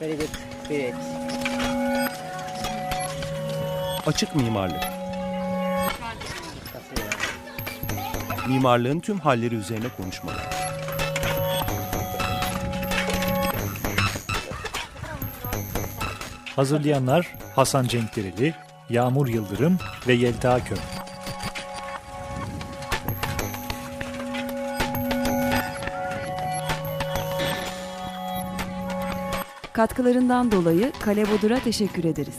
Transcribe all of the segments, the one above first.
Very good. Great. Açık mimarlık. Mimarlığın tüm halleri üzerine konuşmalar. Hazırlayanlar Hasan Cenkdereli, Yağmur Yıldırım ve Yelta Köm. Katkılarından dolayı Kale Bodur'a teşekkür ederiz.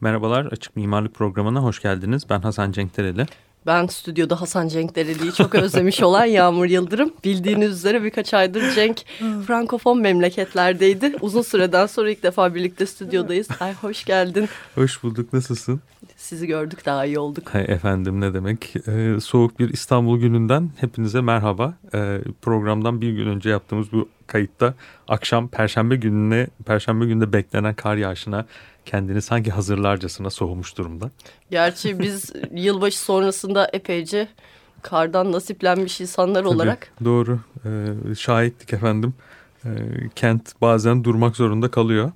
Merhabalar, Açık Mimarlık Programı'na hoş geldiniz. Ben Hasan Cenkdereli. Ben stüdyoda Hasan Cenk Dereli'yi çok özlemiş olan Yağmur Yıldırım. Bildiğiniz üzere birkaç aydır Cenk Frankofon memleketlerdeydi. Uzun süreden sonra ilk defa birlikte stüdyodayız. Ay hoş geldin. Hoş bulduk, nasılsın? Sizi gördük daha iyi olduk. Hay efendim ne demek. Ee, soğuk bir İstanbul gününden hepinize merhaba. Ee, programdan bir gün önce yaptığımız bu kayıtta akşam Perşembe gününe, Perşembe günde beklenen kar yağışına kendini sanki hazırlarcasına soğumuş durumda. Gerçi biz yılbaşı sonrasında epeyce kardan nasiplenmiş insanlar Tabii, olarak. Doğru. Ee, şahitlik efendim. Ee, kent bazen durmak zorunda kalıyor.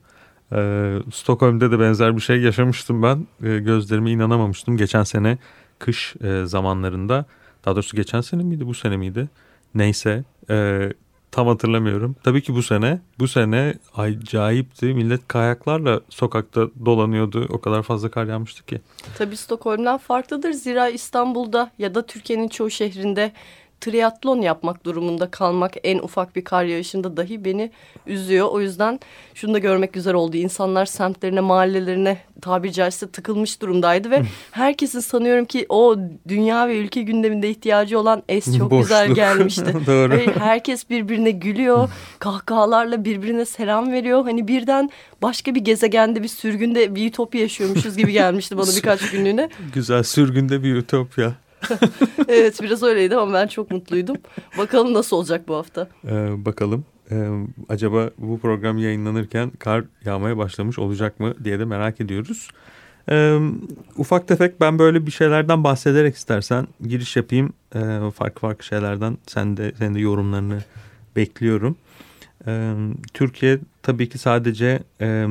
Ee, Stockholm'de de benzer bir şey yaşamıştım ben. Ee, gözlerime inanamamıştım. Geçen sene kış e, zamanlarında. Daha doğrusu geçen sene miydi bu sene miydi? Neyse. E, tam hatırlamıyorum. Tabii ki bu sene. Bu sene acayipti. Millet kayaklarla sokakta dolanıyordu. O kadar fazla kar yağmıştı ki. Tabii Stockholm'dan farklıdır. Zira İstanbul'da ya da Türkiye'nin çoğu şehrinde triatlon yapmak durumunda kalmak en ufak bir kar yağışında dahi beni üzüyor. O yüzden şunu da görmek güzel oldu. İnsanlar semtlerine, mahallelerine tabiri caizse tıkılmış durumdaydı ve herkesin sanıyorum ki o dünya ve ülke gündeminde ihtiyacı olan es çok güzel Boşluk. gelmişti. Doğru. Ve herkes birbirine gülüyor, kahkahalarla birbirine selam veriyor. Hani birden başka bir gezegende bir sürgünde bir ütopya yaşıyormuşuz gibi gelmişti bana birkaç günlüğüne. Güzel sürgünde bir ütopya. Evet biraz öyleydi ama ben çok mutluydum. Bakalım nasıl olacak bu hafta. Ee, bakalım ee, acaba bu program yayınlanırken kar yağmaya başlamış olacak mı diye de merak ediyoruz. Ee, ufak tefek ben böyle bir şeylerden bahsederek istersen giriş yapayım. Ee, farklı farklı şeylerden sen de, senin de yorumlarını bekliyorum. Ee, Türkiye tabii ki sadece e,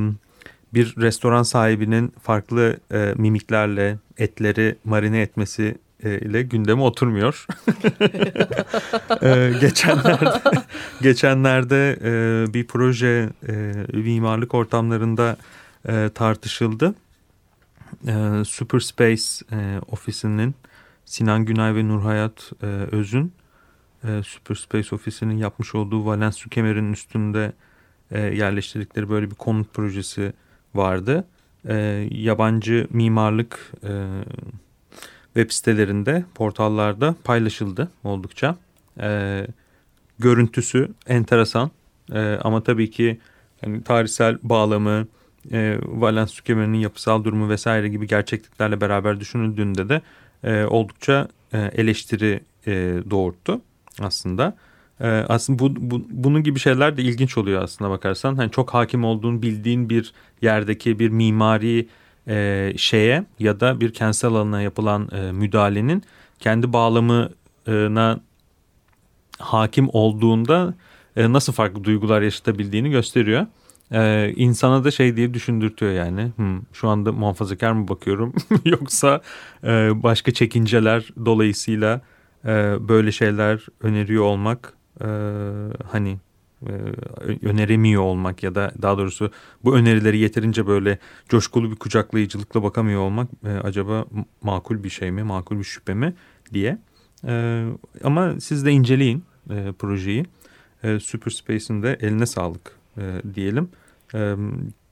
bir restoran sahibinin farklı e, mimiklerle etleri marine etmesi ile gündeme oturmuyor. ee, geçenlerde geçenlerde e, bir proje e, mimarlık ortamlarında e, tartışıldı. E, Super Space e, ofisinin Sinan Günay ve Nurhayat e, Öz'ün e, Super Space ofisinin yapmış olduğu Valens su kemerinin üstünde e, yerleştirdikleri böyle bir konut projesi vardı. E, yabancı mimarlık e, web sitelerinde, portallarda paylaşıldı oldukça. E, görüntüsü enteresan e, ama tabii ki yani tarihsel bağlamı, e, Valens su kemerinin yapısal durumu vesaire gibi gerçekliklerle beraber düşünüldüğünde de e, oldukça e, eleştiri e, doğurttu aslında. E, aslında bu, bu, bunun gibi şeyler de ilginç oluyor aslında bakarsan. Hani çok hakim olduğun bildiğin bir yerdeki bir mimari e, şeye ya da bir kentsel alana yapılan e, müdahalenin kendi bağlamına hakim olduğunda e, nasıl farklı duygular yaşatabildiğini gösteriyor. E, insana da şey diye düşündürtüyor yani hmm, şu anda muhafazakar mı bakıyorum yoksa e, başka çekinceler dolayısıyla e, böyle şeyler öneriyor olmak e, hani öneremiyor olmak ya da daha doğrusu bu önerileri yeterince böyle coşkulu bir kucaklayıcılıkla bakamıyor olmak e, acaba makul bir şey mi, makul bir şüphe mi diye. E, ama siz de inceleyin e, projeyi. E, Super Space'in de eline sağlık e, diyelim.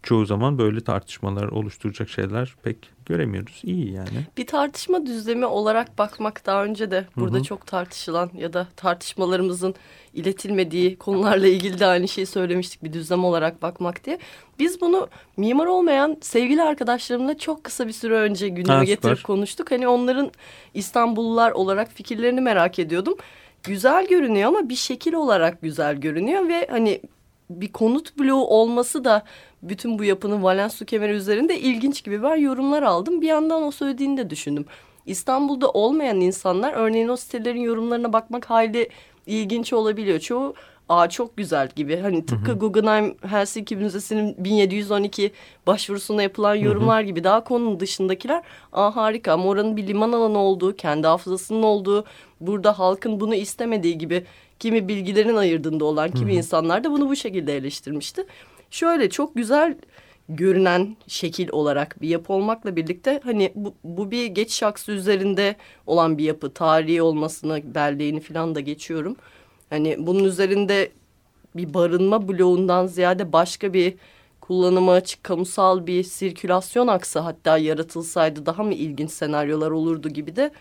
Çoğu zaman böyle tartışmalar oluşturacak şeyler pek göremiyoruz. İyi yani. Bir tartışma düzlemi olarak bakmak daha önce de burada Hı hı. çok tartışılan ya da tartışmalarımızın iletilmediği konularla ilgili de aynı şeyi söylemiştik bir düzlem olarak bakmak diye. Biz bunu mimar olmayan sevgili arkadaşlarımla çok kısa bir süre önce gündeme Ha, getirip konuştuk. Hani onların İstanbullular olarak fikirlerini merak ediyordum. Güzel görünüyor ama bir şekil olarak güzel görünüyor ve hani bir konut bloğu olması da bütün bu yapının Valens su kemeri üzerinde ilginç gibi var yorumlar aldım. Bir yandan o söylediğini de düşündüm. İstanbul'da olmayan insanlar örneğin o sitelerin yorumlarına bakmak hayli ilginç olabiliyor. Çoğu aa çok güzel gibi. Hani tıpkı hı hı. Guggenheim Helsinki Müzesi'nin 1712 başvurusuna yapılan yorumlar hı hı. gibi daha konunun dışındakiler aa harika ama oranın bir liman alanı olduğu, kendi hafızasının olduğu, burada halkın bunu istemediği gibi kimi bilgilerin ayırdığında olan kimi hı hı. insanlar da bunu bu şekilde eleştirmişti. Şöyle çok güzel görünen şekil olarak bir yapı olmakla birlikte hani bu, bu bir geç şaksı üzerinde olan bir yapı. Tarihi olmasına belleğini falan da geçiyorum. Hani bunun üzerinde bir barınma bloğundan ziyade başka bir kullanıma açık kamusal bir sirkülasyon aksı hatta yaratılsaydı daha mı ilginç senaryolar olurdu gibi de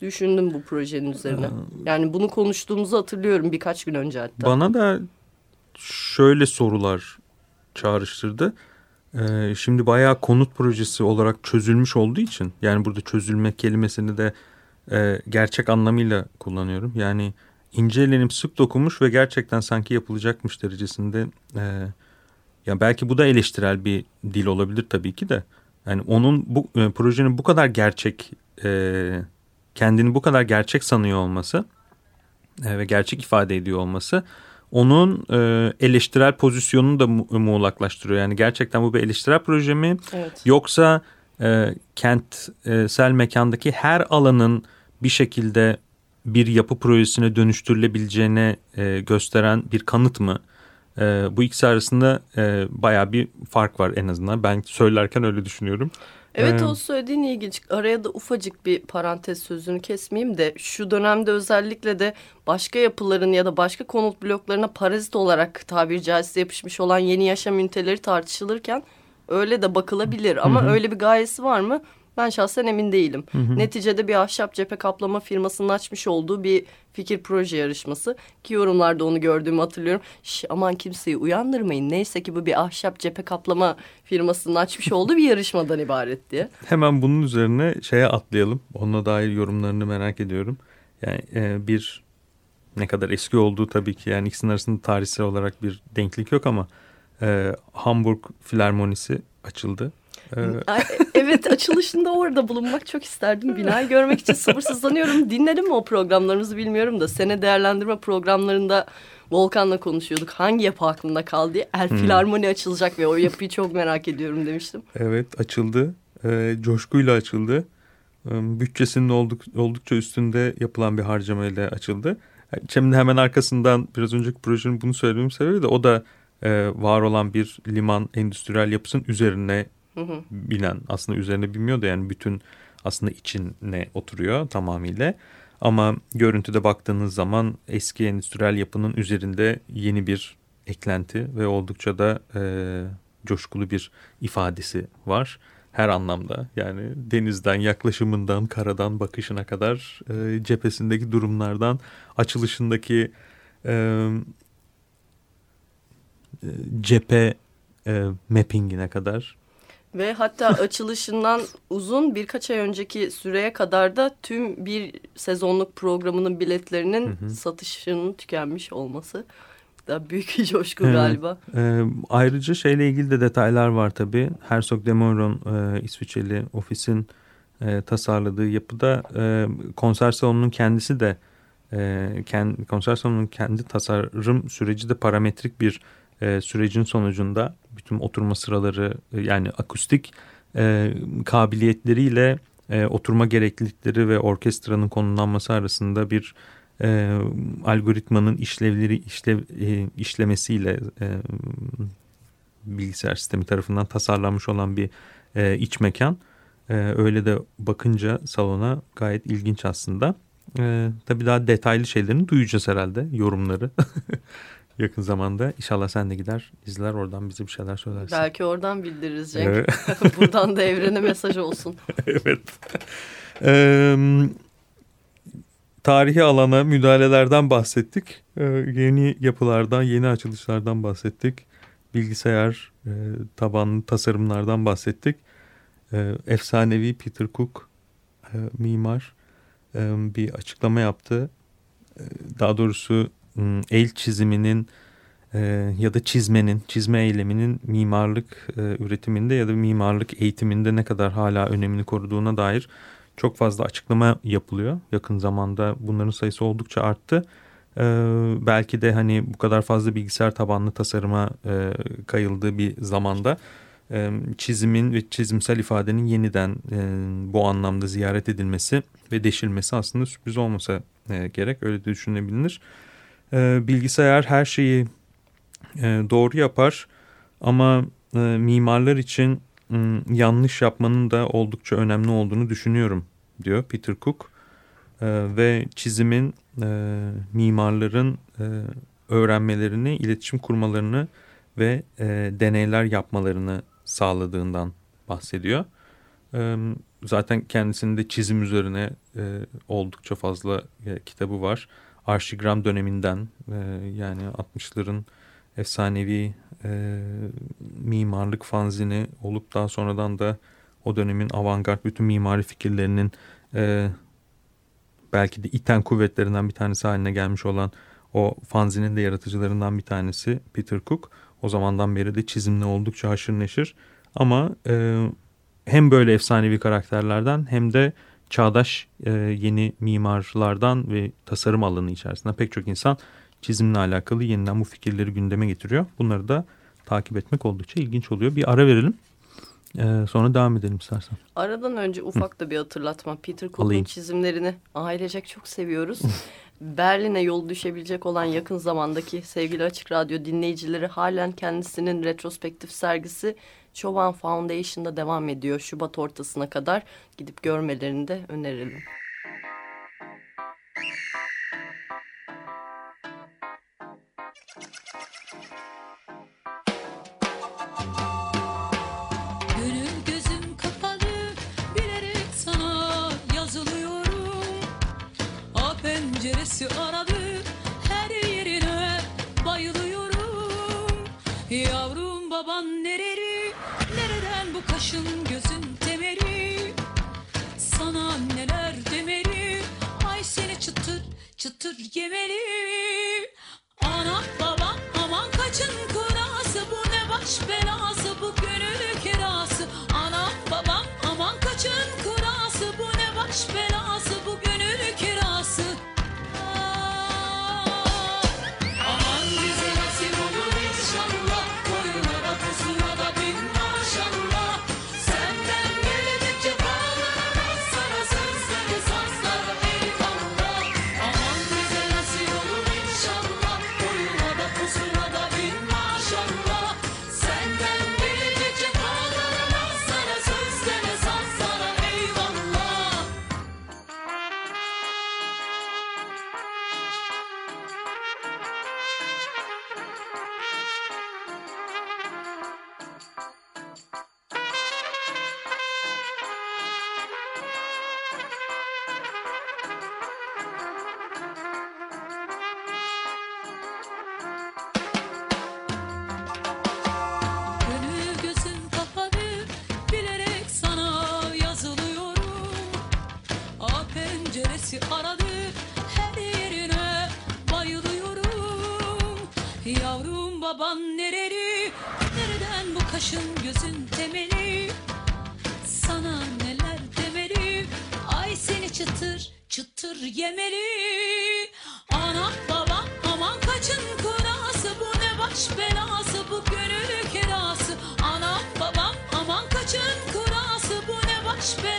düşündüm bu projenin üzerine. Yani bunu konuştuğumuzu hatırlıyorum birkaç gün önce hatta. Bana da şöyle sorular çağrıştırdı. Ee, şimdi bayağı konut projesi olarak çözülmüş olduğu için yani burada çözülmek kelimesini de e, gerçek anlamıyla kullanıyorum. Yani incelenip sık dokunmuş ve gerçekten sanki yapılacakmış derecesinde e, ya belki bu da eleştirel bir dil olabilir tabii ki de yani onun bu e, projenin bu kadar gerçek kendini bu kadar gerçek sanıyor olması ve gerçek ifade ediyor olması onun e, eleştirel pozisyonunu da mu muğlaklaştırıyor. Yani gerçekten bu bir eleştirel proje mi? Evet. Yoksa e, kentsel mekandaki her alanın bir şekilde bir yapı projesine dönüştürülebileceğine e, gösteren bir kanıt mı? E, bu ikisi arasında e, baya bir fark var en azından. Ben söylerken öyle düşünüyorum. Evet ee, o söylediğin ilginç. Araya da ufacık bir parantez sözünü kesmeyeyim de şu dönemde özellikle de başka yapıların ya da başka konut bloklarına parazit olarak tabiri caizse yapışmış olan yeni yaşam üniteleri tartışılırken öyle de bakılabilir. Ama hı öyle bir gayesi var mı? Ben şahsen emin değilim. Hı hı. Neticede bir ahşap cephe kaplama firmasının açmış olduğu bir fikir proje yarışması. Ki yorumlarda onu gördüğümü hatırlıyorum. Şş, aman kimseyi uyandırmayın. Neyse ki bu bir ahşap cephe kaplama firmasının açmış olduğu bir yarışmadan ibaret diye. Hemen bunun üzerine şeye atlayalım. Onunla dair yorumlarını merak ediyorum. Yani e, bir ne kadar eski olduğu tabii ki yani ikisinin arasında tarihsel olarak bir denklik yok ama e, Hamburg Filarmonisi açıldı evet açılışında orada bulunmak çok isterdim. Binayı görmek için sabırsızlanıyorum. Dinledim mi o programlarımızı bilmiyorum da sene değerlendirme programlarında Volkan'la konuşuyorduk. Hangi yapı aklında kaldı diye. El hmm. Filarmoni açılacak ve o yapıyı çok merak ediyorum demiştim. Evet açıldı. E, coşkuyla açıldı. E, bütçesinin olduk, oldukça üstünde yapılan bir harcamayla açıldı. Şimdi hemen arkasından biraz önceki projenin bunu söylediğim sebebi de o da e, var olan bir liman endüstriyel yapısının üzerine hı binen aslında üzerine binmiyor da yani bütün aslında içine oturuyor tamamıyla. Ama görüntüde baktığınız zaman eski endüstriyel yapının üzerinde yeni bir eklenti ve oldukça da e, coşkulu bir ifadesi var. Her anlamda yani denizden yaklaşımından karadan bakışına kadar e, cephesindeki durumlardan açılışındaki e, e cephe e, mappingine kadar ve hatta açılışından uzun birkaç ay önceki süreye kadar da tüm bir sezonluk programının biletlerinin hı hı. satışının tükenmiş olması da büyük bir coşku evet. galiba. Ee, ayrıca şeyle ilgili de detaylar var tabii. Herzog de Meuron e, İsviçreli ofisin e, tasarladığı yapıda e, konser salonunun kendisi de e, kendi, konser salonunun kendi tasarım süreci de parametrik bir e, sürecin sonucunda bütün oturma sıraları e, yani akustik e, kabiliyetleriyle e, oturma gereklilikleri ve orkestranın konumlanması arasında bir e, algoritmanın işlevleri işlev, e, işlemesiyle e, bilgisayar sistemi tarafından tasarlanmış olan bir e, iç mekan. E, öyle de bakınca salona gayet ilginç aslında. E, tabii daha detaylı şeylerini duyacağız herhalde yorumları. yakın zamanda. İnşallah sen de gider izler oradan bize bir şeyler söylersin. Belki oradan bildiririz Cenk. Evet. Buradan da evrene mesaj olsun. evet. Ee, tarihi alana müdahalelerden bahsettik. Ee, yeni yapılardan, yeni açılışlardan bahsettik. Bilgisayar e, tabanlı tasarımlardan bahsettik. Ee, efsanevi Peter Cook e, mimar e, bir açıklama yaptı. E, daha doğrusu el çiziminin e, ya da çizmenin, çizme eyleminin mimarlık e, üretiminde ya da mimarlık eğitiminde ne kadar hala önemini koruduğuna dair çok fazla açıklama yapılıyor. Yakın zamanda bunların sayısı oldukça arttı. e, belki de hani bu kadar fazla bilgisayar tabanlı tasarıma kayıldığı bir zamanda çizimin ve çizimsel ifadenin yeniden bu anlamda ziyaret edilmesi ve deşilmesi aslında sürpriz olmasa gerek öyle de düşünebilir. E, bilgisayar her şeyi e, doğru yapar ama e, mimarlar için e, yanlış yapmanın da oldukça önemli olduğunu düşünüyorum diyor Peter Cook. E, ve çizimin e, mimarların e, öğrenmelerini, iletişim kurmalarını ve e, deneyler yapmalarını sağladığından bahsediyor. E, zaten kendisinde çizim üzerine e, oldukça fazla e, kitabı var. Arşigram döneminden e, yani 60'ların efsanevi e, mimarlık fanzini olup daha sonradan da o dönemin avantgard bütün mimari fikirlerinin e, belki de iten kuvvetlerinden bir tanesi haline gelmiş olan o fanzinin de yaratıcılarından bir tanesi Peter Cook. O zamandan beri de çizimle oldukça haşır neşir. Ama e, hem böyle efsanevi karakterlerden hem de çağdaş e, yeni mimarlardan ve tasarım alanı içerisinde pek çok insan çizimle alakalı yeniden bu fikirleri gündeme getiriyor. Bunları da takip etmek oldukça ilginç oluyor. Bir ara verelim. Ee, sonra devam edelim istersen. Aradan önce ufak da bir hatırlatma. Peter Cook'un çizimlerini ailecek çok seviyoruz. Berlin'e yol düşebilecek olan yakın zamandaki sevgili Açık Radyo dinleyicileri halen kendisinin retrospektif sergisi Chovan Foundation'da devam ediyor. Şubat ortasına kadar gidip görmelerini de önerelim. Penceresi kaşın gözün temeli Sana neler demeli? Ay seni çıtır çıtır yemeli. Anam babam aman kaçın kurası. Bu ne baş belası penceresi aradı her yerine bayılıyorum. Yavrum baban nereli? Nereden bu kaşın gözün temeli? Sana neler demeli? Ay seni çıtır çıtır yemeli. Anam babam aman kaçın kurası bu ne baş belası bu gönül kerası Anam babam aman kaçın kurası bu ne baş belası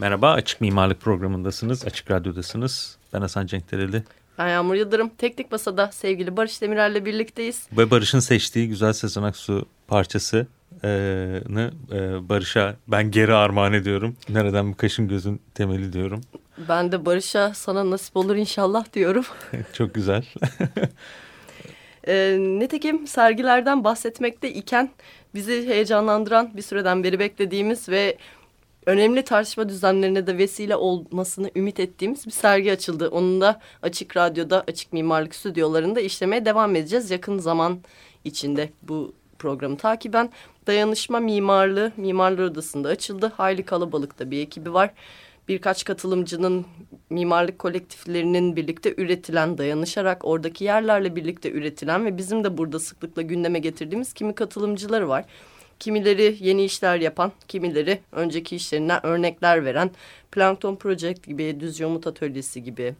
Merhaba Açık Mimarlık programındasınız. Açık Radyo'dasınız. Ben Hasan Cenkdereli. Ben Yağmur Yıldırım. Teknik Masa'da sevgili Barış Demirel'le birlikteyiz. Ve Barış'ın seçtiği Güzel Sezen Aksu parçasını e, Barış'a ben geri armağan ediyorum. Nereden bu kaşın gözün temeli diyorum. Ben de Barış'a sana nasip olur inşallah diyorum. Çok güzel. E, nitekim sergilerden bahsetmekte iken bizi heyecanlandıran bir süreden beri beklediğimiz ve önemli tartışma düzenlerine de vesile olmasını ümit ettiğimiz bir sergi açıldı. Onun da Açık Radyo'da, Açık Mimarlık Stüdyolarında işlemeye devam edeceğiz. Yakın zaman içinde bu programı takiben Dayanışma Mimarlığı Mimarlar Odası'nda açıldı. Hayli kalabalıkta bir ekibi var. Birkaç katılımcının mimarlık kolektiflerinin birlikte üretilen, dayanışarak oradaki yerlerle birlikte üretilen ve bizim de burada sıklıkla gündeme getirdiğimiz kimi katılımcıları var. Kimileri yeni işler yapan, kimileri önceki işlerinden örnekler veren, Plankton Project gibi, Düz Yomut Atölyesi gibi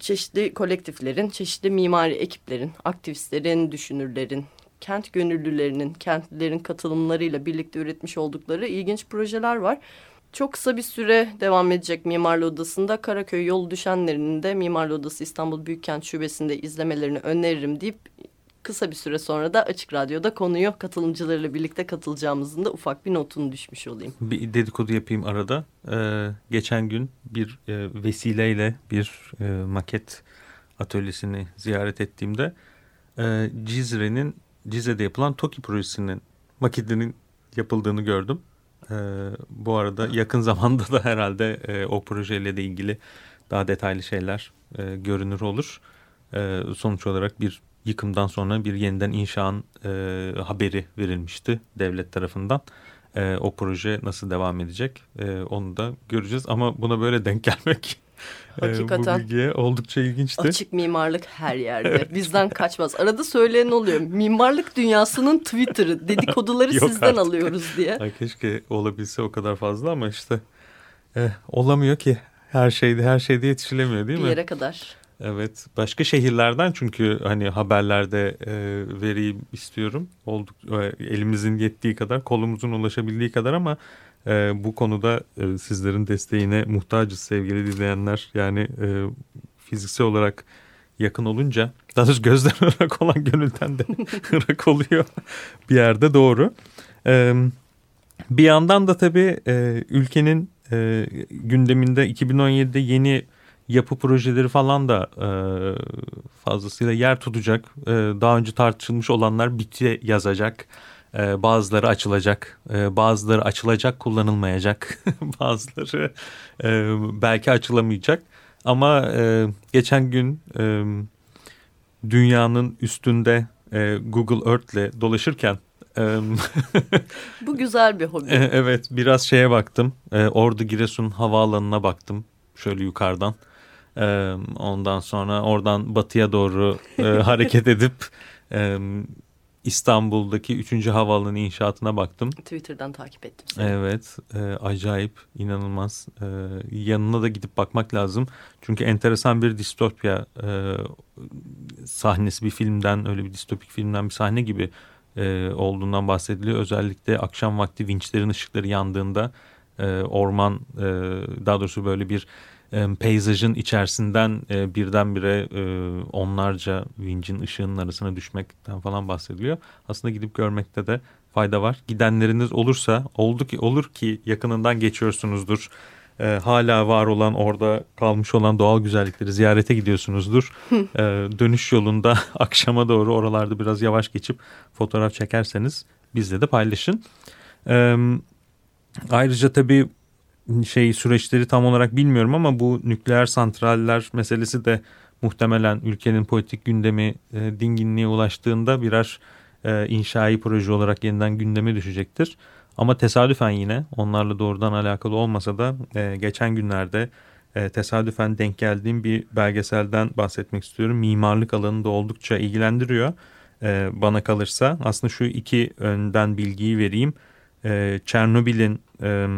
çeşitli kolektiflerin, çeşitli mimari ekiplerin, aktivistlerin, düşünürlerin, kent gönüllülerinin, kentlilerin katılımlarıyla birlikte üretmiş oldukları ilginç projeler var. Çok kısa bir süre devam edecek Mimarlı Odası'nda Karaköy yolu düşenlerinin de Mimarlı Odası İstanbul Büyükkent Şubesi'nde izlemelerini öneririm deyip kısa bir süre sonra da Açık Radyo'da konuyu katılımcılarıyla birlikte katılacağımızın da ufak bir notunu düşmüş olayım. Bir dedikodu yapayım arada. Ee, geçen gün bir e, vesileyle bir e, maket atölyesini ziyaret ettiğimde e, Cizre'nin Cizre'de yapılan TOKİ projesinin maketinin yapıldığını gördüm. E, bu arada yakın zamanda da herhalde e, o projeyle de ilgili daha detaylı şeyler e, görünür olur. E, sonuç olarak bir yıkımdan sonra bir yeniden inşaan e, haberi verilmişti devlet tarafından. E, o proje nasıl devam edecek e, onu da göreceğiz ama buna böyle denk gelmek Hakikaten. bu bilgiye oldukça ilginçti. Açık mimarlık her yerde. Bizden kaçmaz. Arada söyleyen oluyor. Mimarlık dünyasının Twitter'ı. Dedikoduları Yok sizden artık. alıyoruz diye. Ay keşke olabilse o kadar fazla ama işte eh, olamıyor ki. Her şeyde her şeyde yetişilemiyor değil bir mi? yere kadar. Evet. Başka şehirlerden çünkü hani haberlerde e, vereyim istiyorum. Olduk e, elimizin yettiği kadar, kolumuzun ulaşabildiği kadar ama e, bu konuda e, sizlerin desteğine muhtacız sevgili dinleyenler. Yani e, fiziksel olarak yakın olunca daha doğrusu gözden ırak olan gönülden de ırak oluyor bir yerde doğru. E, bir yandan da tabii e, ülkenin e, gündeminde 2017'de yeni yapı projeleri falan da e, fazlasıyla yer tutacak. E, daha önce tartışılmış olanlar biti yazacak. E, bazıları açılacak, e, bazıları açılacak, kullanılmayacak, bazıları e, belki açılamayacak. Ama e, geçen gün e, dünyanın üstünde e, Google Earth'le dolaşırken e, Bu güzel bir hobi. e, evet biraz şeye baktım. E, Ordu Giresun havaalanına baktım şöyle yukarıdan. E, ondan sonra oradan batıya doğru e, hareket edip e, İstanbul'daki 3. havaalanı inşaatına baktım. Twitter'dan takip ettim seni. Evet, e, acayip, inanılmaz. E, yanına da gidip bakmak lazım. Çünkü enteresan bir distopya e, sahnesi bir filmden, öyle bir distopik filmden bir sahne gibi e, olduğundan bahsediliyor. Özellikle akşam vakti vinçlerin ışıkları yandığında e, orman, e, daha doğrusu böyle bir e, peyzajın içerisinden e, birdenbire e, onlarca vincin ışığının arasına düşmekten falan bahsediliyor. Aslında gidip görmekte de fayda var. Gidenleriniz olursa oldu ki olur ki yakınından geçiyorsunuzdur. E, hala var olan orada kalmış olan doğal güzellikleri ziyarete gidiyorsunuzdur. E, dönüş yolunda akşama doğru oralarda biraz yavaş geçip fotoğraf çekerseniz bizle de paylaşın. E, ayrıca tabii şey süreçleri tam olarak bilmiyorum ama bu nükleer santraller meselesi de muhtemelen ülkenin politik gündemi e, dinginliğe ulaştığında birer e, inşai proje olarak yeniden gündeme düşecektir. Ama tesadüfen yine onlarla doğrudan alakalı olmasa da e, geçen günlerde e, tesadüfen denk geldiğim bir belgeselden bahsetmek istiyorum. Mimarlık alanında oldukça ilgilendiriyor. E, bana kalırsa aslında şu iki önden bilgiyi vereyim. E, Çernobil'in e,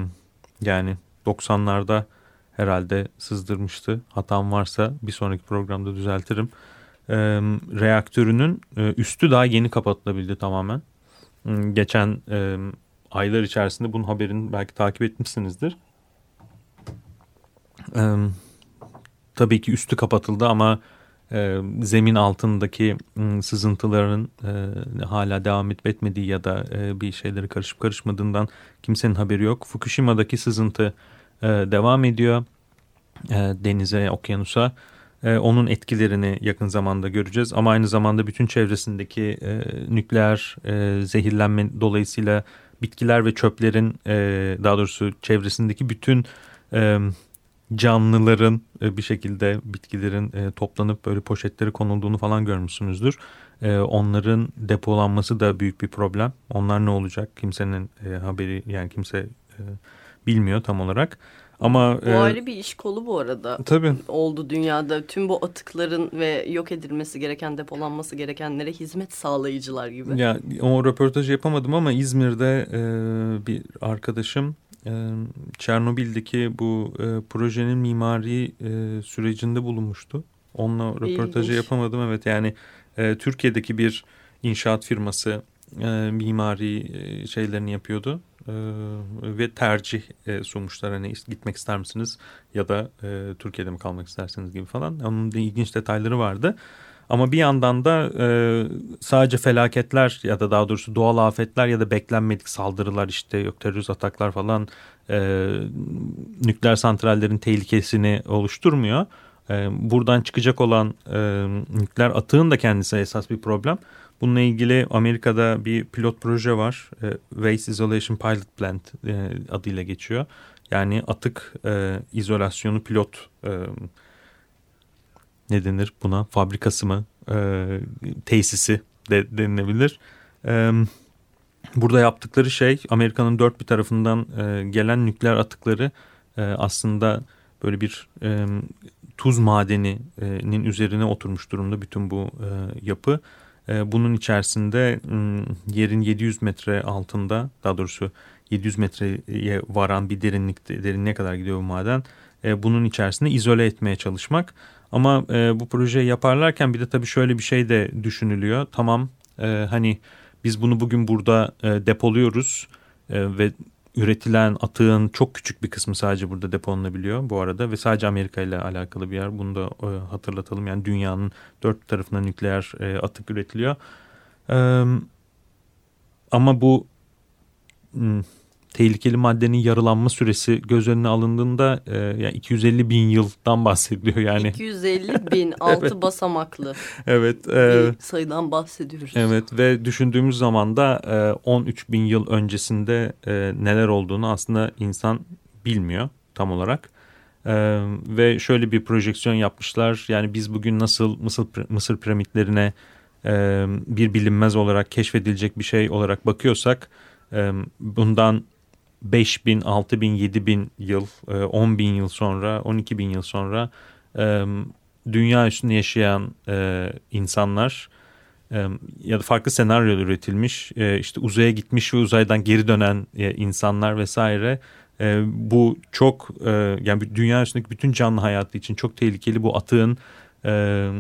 yani 90'larda herhalde sızdırmıştı. Hatam varsa bir sonraki programda düzeltirim. E, reaktörünün e, üstü daha yeni kapatılabildi tamamen. Hmm, Geçen e, aylar içerisinde bunun haberini belki takip etmişsinizdir. E, tabii ki üstü kapatıldı ama e, zemin altındaki m, sızıntıların e, hala devam edip etmediği ya da e, bir şeyleri karışıp karışmadığından kimsenin haberi yok. Fukushima'daki sızıntı e, devam ediyor e, denize, okyanusa. E, onun etkilerini yakın zamanda göreceğiz ama aynı zamanda bütün çevresindeki e, nükleer e, zehirlenme dolayısıyla bitkiler ve çöplerin e, daha doğrusu çevresindeki bütün e, canlıların e, bir şekilde bitkilerin e, toplanıp böyle poşetlere konulduğunu falan görmüşsünüzdür. E, onların depolanması da büyük bir problem. Onlar ne olacak kimsenin haberi yani kimse bilmiyor tam olarak. Ama Bu e, ayrı bir iş kolu bu arada. tabii Oldu dünyada tüm bu atıkların ve yok edilmesi gereken depolanması gerekenlere hizmet sağlayıcılar gibi. Ya o röportajı yapamadım ama İzmir'de e, bir arkadaşım Çernobil'deki bu e, projenin mimari e, sürecinde bulunmuştu. Onunla röportajı İlginç. yapamadım. Evet yani e, Türkiye'deki bir inşaat firması e, mimari e, şeylerini yapıyordu. E, ve tercih e, sunmuşlar hani gitmek ister misiniz ya da e, Türkiye'de mi kalmak istersiniz gibi falan. Onun da ilginç detayları vardı. Ama bir yandan da e, sadece felaketler ya da daha doğrusu doğal afetler ya da beklenmedik saldırılar işte yok terörist ataklar falan e, nükleer santrallerin tehlikesini oluşturmuyor. E, buradan çıkacak olan e, nükleer atığın da kendisi esas bir problem. Bununla ilgili Amerika'da bir pilot proje var. E, Waste Isolation Pilot Plant e, adıyla geçiyor. Yani atık e, izolasyonu pilot e, ne denir buna fabrikası mı e, tesisi de denilebilir. E, burada yaptıkları şey Amerika'nın dört bir tarafından e, gelen nükleer atıkları e, aslında böyle bir e, tuz madeninin üzerine oturmuş durumda bütün bu e, yapı. E, bunun içerisinde yerin 700 metre altında daha doğrusu 700 metreye varan bir derinlikte derinliğe kadar gidiyor bu maden. E, bunun içerisinde izole etmeye çalışmak. Ama e, bu projeyi yaparlarken bir de tabii şöyle bir şey de düşünülüyor. Tamam e, hani biz bunu bugün burada e, depoluyoruz e, ve üretilen atığın çok küçük bir kısmı sadece burada depolanabiliyor bu arada ve sadece Amerika ile alakalı bir yer. Bunu da e, hatırlatalım. Yani dünyanın dört tarafına nükleer e, atık üretiliyor. E, ama bu m, tehlikeli maddenin yarılanma süresi göz önüne alındığında e, yani 250 bin yıldan bahsediliyor yani. 250 bin altı basamaklı Evet. E, bir sayıdan bahsediyoruz. Evet ve düşündüğümüz zaman da e, 13 bin yıl öncesinde e, neler olduğunu aslında insan bilmiyor tam olarak. E, ve şöyle bir projeksiyon yapmışlar. Yani biz bugün nasıl Mısır, Mısır piramitlerine e, bir bilinmez olarak keşfedilecek bir şey olarak bakıyorsak e, bundan 5 bin, 6 bin, 7 bin yıl, e, 10 bin yıl sonra, 12 bin yıl sonra e, dünya üstünde yaşayan e, insanlar e, ya da farklı senaryolar üretilmiş, e, işte uzaya gitmiş ve uzaydan geri dönen e, insanlar vesaire. E, bu çok e, yani dünya üstündeki bütün canlı hayatı için çok tehlikeli bu atığın e,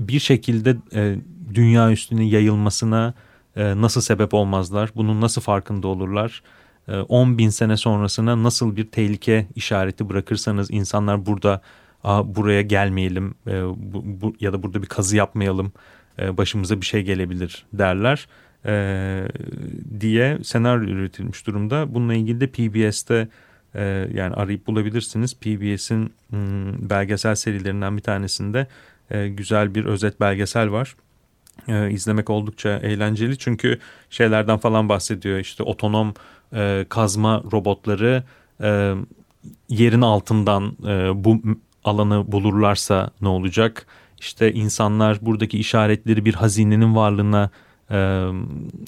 bir şekilde e, dünya üstüne yayılmasına e, nasıl sebep olmazlar? Bunun nasıl farkında olurlar? E, 10 bin sene sonrasına nasıl bir tehlike işareti bırakırsanız insanlar burada buraya gelmeyelim e, bu, bu, ya da burada bir kazı yapmayalım e, başımıza bir şey gelebilir derler e, diye senaryo üretilmiş durumda. Bununla ilgili de PBS'te e, yani arayıp bulabilirsiniz. PBS'in hmm, belgesel serilerinden bir tanesinde güzel bir özet belgesel var. E, izlemek oldukça eğlenceli çünkü şeylerden falan bahsediyor. İşte otonom e, kazma robotları e, yerin altından e, bu alanı bulurlarsa ne olacak? İşte insanlar buradaki işaretleri bir hazinenin varlığına e,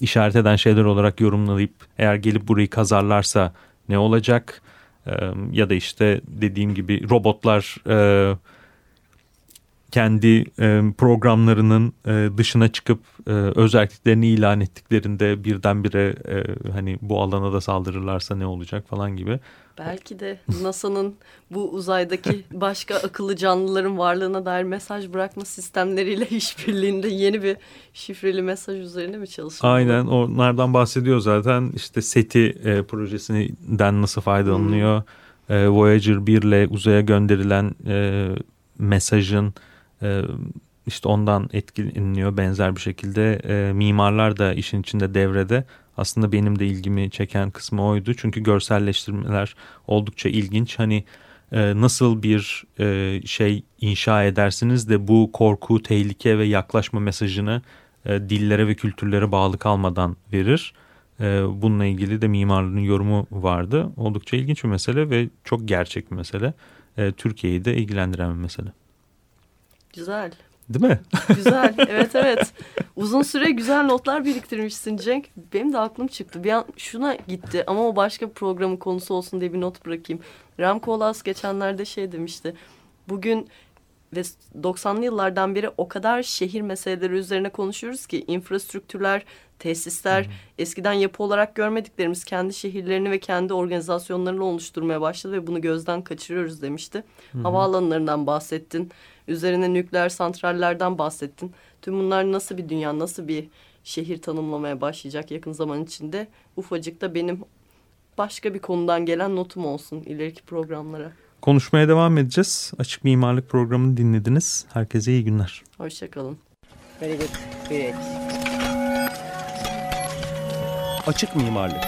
işaret eden şeyler olarak yorumlayıp eğer gelip burayı kazarlarsa ne olacak? E, ya da işte dediğim gibi robotlar e, kendi e, programlarının e, dışına çıkıp e, özelliklerini ilan ettiklerinde birdenbire e, hani bu alana da saldırırlarsa ne olacak falan gibi. Belki de NASA'nın bu uzaydaki başka akıllı canlıların varlığına dair mesaj bırakma sistemleriyle işbirliğinde yeni bir şifreli mesaj üzerine mi çalışıyor? Aynen onlardan bahsediyor zaten işte SETI e, projesinden nasıl faydalanıyor. Hmm. E, Voyager 1 ile uzaya gönderilen e, mesajın e, işte ondan etkileniyor benzer bir şekilde. E, mimarlar da işin içinde devrede. Aslında benim de ilgimi çeken kısmı oydu. Çünkü görselleştirmeler oldukça ilginç. Hani e, nasıl bir e, şey inşa edersiniz de bu korku, tehlike ve yaklaşma mesajını e, dillere ve kültürlere bağlı kalmadan verir. E, bununla ilgili de mimarlığın yorumu vardı. Oldukça ilginç bir mesele ve çok gerçek bir mesele. E, Türkiye'yi de ilgilendiren bir mesele. Güzel. Değil mi? Güzel. Evet evet. Uzun süre güzel notlar biriktirmişsin Cenk. Benim de aklım çıktı. Bir an şuna gitti ama o başka bir programın konusu olsun diye bir not bırakayım. Ram Koolhaas geçenlerde şey demişti. Bugün ve 90'lı yıllardan beri o kadar şehir meseleleri üzerine konuşuyoruz ki infrastruktürler, tesisler, eskiden yapı olarak görmediklerimiz kendi şehirlerini ve kendi organizasyonlarını oluşturmaya başladı ve bunu gözden kaçırıyoruz demişti. Havaalanlarından bahsettin. Üzerine nükleer santrallerden bahsettin. Tüm bunlar nasıl bir dünya, nasıl bir şehir tanımlamaya başlayacak yakın zaman içinde? Ufacık da benim başka bir konudan gelen notum olsun ileriki programlara. Konuşmaya devam edeceğiz. Açık Mimarlık programını dinlediniz. Herkese iyi günler. Hoşçakalın. Very good. Great. Açık mimarlık.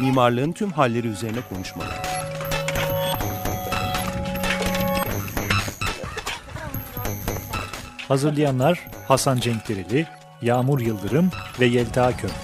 Mimarlığın tüm halleri üzerine konuşmalar. Hazırlayanlar Hasan Cenkdereli, Yağmur Yıldırım ve Yelta Kömür.